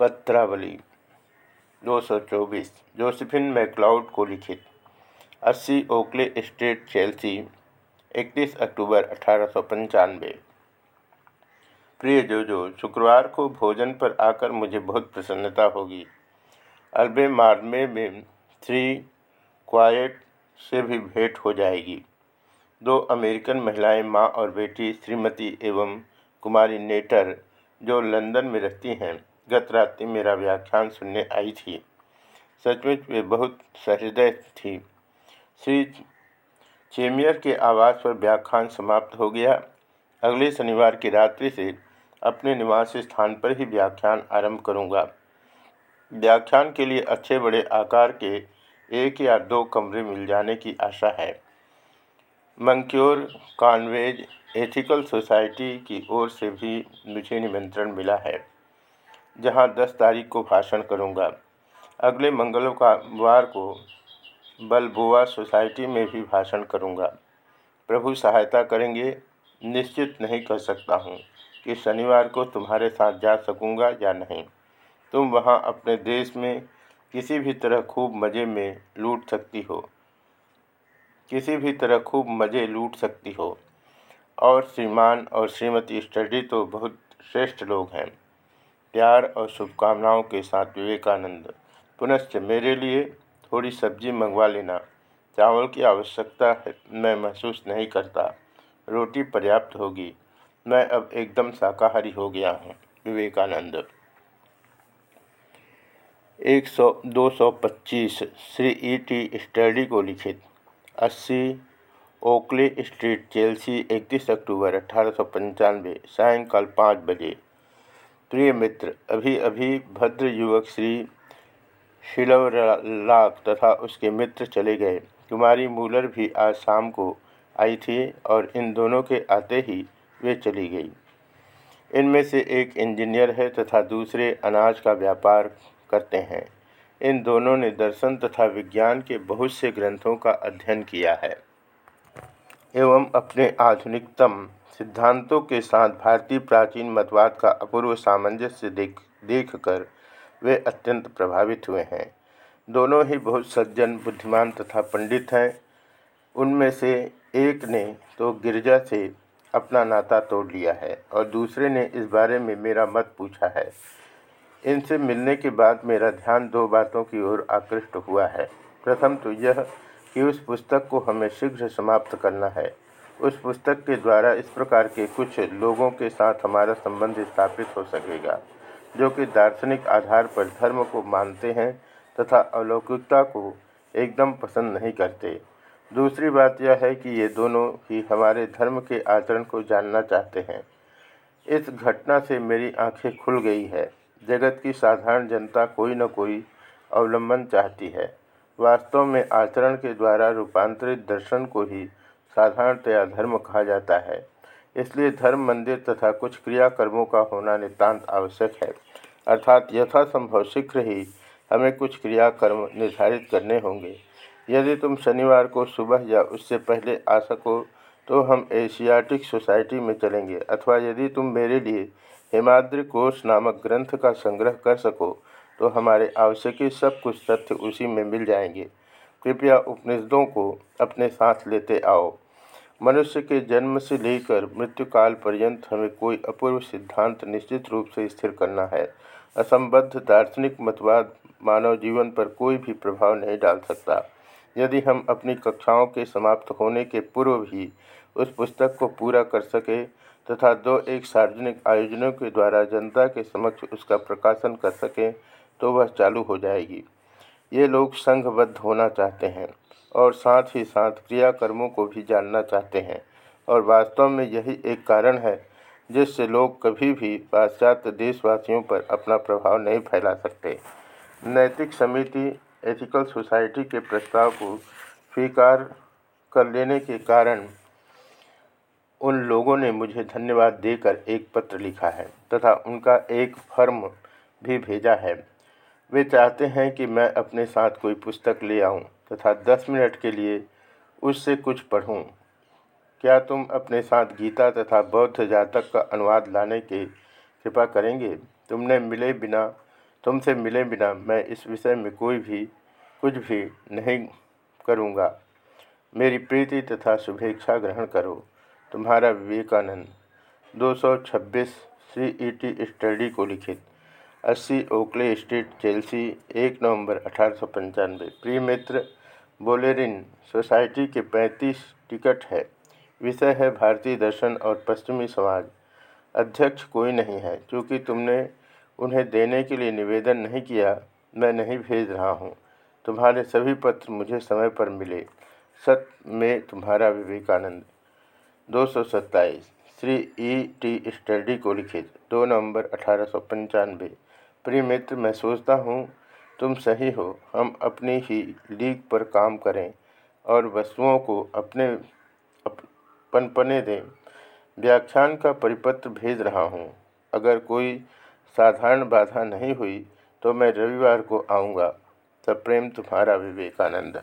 पत्रावली 224 Josephine McLeod को लिखित 80 Oakley street Chelsea 31 अक्टूबर अठारह सौ पंचानवे। प्रिय जोजो, शुक्रवार को भोजन पर आकर मुझे बहुत प्रसन्नता होगी। अल्बे मार्मे में थ्री क्वाइट से भी भेंट हो जाएगी। दो अमेरिकन महिलाएँ, माँ और बेटी, श्रीमती एवं कुमारी नेटर, जो लंदन में रहती हैं। गत रात्रि मेरा व्याख्यान सुनने आई थी। सचमुच वे बहुत सहृदय थी। श्री चेमियर के आवास पर व्याख्यान समाप्त हो गया। अगले शनिवार की रात्रि से अपने निवास स्थान पर ही व्याख्यान आरंभ करूँगा। व्याख्यान के लिए अच्छे बड़े आकार के एक या दो कमरे मिल जाने की आशा है। मंक्योर कॉन्वेज एथिकल सोसाइटी की ओर से भी मुझे निमंत्रण मिला है। जहाँ 10 तारीख को भाषण करूँगा। अगले मंगलवार को बलबोआ सोसाइटी में भी भाषण करूँगा। प्रभु सहायता करेंगे, निश्चित नहीं कर सकता हूँ कि शनिवार को तुम्हारे साथ जा सकूँगा या नहीं तुम वहाँ अपने देश में किसी भी तरह खूब मज़े में लूट सकती हो किसी भी तरह खूब मज़े लूट सकती हो और श्रीमान और श्रीमती स्टडी तो बहुत श्रेष्ठ लोग हैं प्यार और शुभकामनाओं के साथ विवेकानंद। पुनश्च मेरे लिए थोड़ी सब्ज़ी मंगवा लेना। चावल की आवश्यकता मैं महसूस नहीं करता। रोटी पर्याप्त होगी। मैं अब एकदम शाकाहारी हो गया हूँ, विवेकानंद। एक सौ, दो सौ पच्चीस, श्री ई टी स्टडी को लिखित। अस्सी, ओकले स्ट्रीट, चेल्सी इकतीस अक्टूबर अठारह सौ पंचानवे, सायंकाल पाँच बजे। प्रिय मित्र अभी अभी भद्र युवक श्री शिलवलाक तथा उसके मित्र चले गए। कुमारी मूलर भी आज शाम को आई थी और इन दोनों के आते ही वे चली गई। इनमें से एक इंजीनियर है तथा दूसरे अनाज का व्यापार करते हैं। इन दोनों ने दर्शन तथा विज्ञान के बहुत से ग्रंथों का अध्ययन किया है एवं अपने आधुनिकतम सिद्धांतों के साथ भारतीय प्राचीन मतवाद का अपूर्व सामंजस्य देख, देखकर वे अत्यंत प्रभावित हुए हैं। दोनों ही बहुत सज्जन, बुद्धिमान तथा पंडित हैं। उनमें से एक ने तो गिरजा से अपना नाता तोड़ लिया है और दूसरे ने इस बारे में मेरा मत पूछा है। इनसे मिलने के बाद मेरा ध्यान दो बातों की ओर आकृष्ट हुआ है। प्रथम तो यह कि उस पुस्तक को हमें शीघ्र समाप्त करना है। उस पुस्तक के द्वारा इस प्रकार के कुछ लोगों के साथ हमारा संबंध स्थापित हो सकेगा, जो कि दार्शनिक आधार पर धर्म को मानते हैं तथा अलौकिकता को एकदम पसंद नहीं करते। दूसरी बात यह है कि ये दोनों ही हमारे धर्म के आचरण को जानना चाहते हैं। इस घटना से मेरी आँखें खुल गई है। जगत की साधारण जनता कोई न कोई अवलंबन चाहती है। वास्तव में आचरण के द्वारा रूपांतरित दर्शन को ही साधारणतया धर्म कहा जाता है। इसलिए धर्म, मंदिर तथा कुछ क्रियाकर्मों का होना नितांत आवश्यक है। अर्थात यथासंभव शीघ्र ही हमें कुछ क्रियाकर्म निर्धारित करने होंगे। यदि तुम शनिवार को सुबह या उससे पहले आ सको तो हम एशियाटिक सोसाइटी में चलेंगे। अथवा यदि तुम मेरे लिए हिमाद्री कोष नामक ग्रंथ का संग्रह कर सको तो हमारे आवश्यक सब कुछ तथ्य उसी में मिल जाएँगे। कृपया उपनिषदों को अपने साथ लेते आओ। मनुष्य के जन्म से लेकर मृत्युकाल पर्यंत हमें कोई अपूर्व सिद्धांत निश्चित रूप से स्थिर करना है। असंबद्ध दार्शनिक मतवाद मानव जीवन पर कोई भी प्रभाव नहीं डाल सकता। यदि हम अपनी कक्षाओं के समाप्त होने के पूर्व ही उस पुस्तक को पूरा कर सके, तथा दो एक सार्वजनिक आयोजनों के द्वारा जनता के समक्ष उसका प्रकाशन कर सकें तो वह चालू हो जाएगी। ये लोग संघबद्ध होना चाहते हैं और साथ ही साथ क्रियाकर्मों को भी जानना चाहते हैं। और वास्तव में यही एक कारण है जिससे लोग कभी भी पाश्चात्य देशवासियों पर अपना प्रभाव नहीं फैला सकते। नैतिक समिति, एथिकल सोसाइटी के प्रस्ताव को स्वीकार कर लेने के कारण उन लोगों ने मुझे धन्यवाद देकर एक पत्र लिखा है तथा उनका एक फर्म भी भेजा है। वे चाहते हैं कि मैं अपने साथ कोई पुस्तक ले आऊँ तथा दस मिनट के लिए उससे कुछ पढ़ूं। क्या तुम अपने साथ गीता तथा बौद्ध जातक का अनुवाद लाने की कृपा करेंगे? तुमने मिले बिना, तुमसे मिले बिना मैं इस विषय में कोई भी, कुछ भी नहीं करूँगा। मेरी प्रीति तथा शुभेच्छा ग्रहण करो। तुम्हारा Vivekananda 226 C E T study को लिखित। 80 ओकले स्ट्रीट, चेल्सी, एक नवंबर अठारह सौ प्रिय मित्र बोलेरिन, सोसाइटी के 35 टिकट है। विषय है भारतीय दर्शन और पश्चिमी समाज। अध्यक्ष कोई नहीं है। क्योंकि तुमने उन्हें देने के लिए निवेदन नहीं किया, मैं नहीं भेज रहा हूँ। तुम्हारे सभी पत्र मुझे समय पर मिले। सत्य में तुम्हारा विवेकानंद। दो सौ सत्ताईस। श्री ई टी स्टडी को लिखित दो नवंबर अठारह सौ पंचानवे। प्रिय मित्र, मैं सोचता हूँ, तुम सही हो। हम अपनी ही लीग पर काम करें और वस्तुओं को अपने पनपने दें। व्याख्यान का परिपत्र भेज रहा हूँ। अगर कोई साधारण बाधा नहीं हुई तो मैं रविवार को आऊँगा। सप्रेम तुम्हारा विवेकानंद।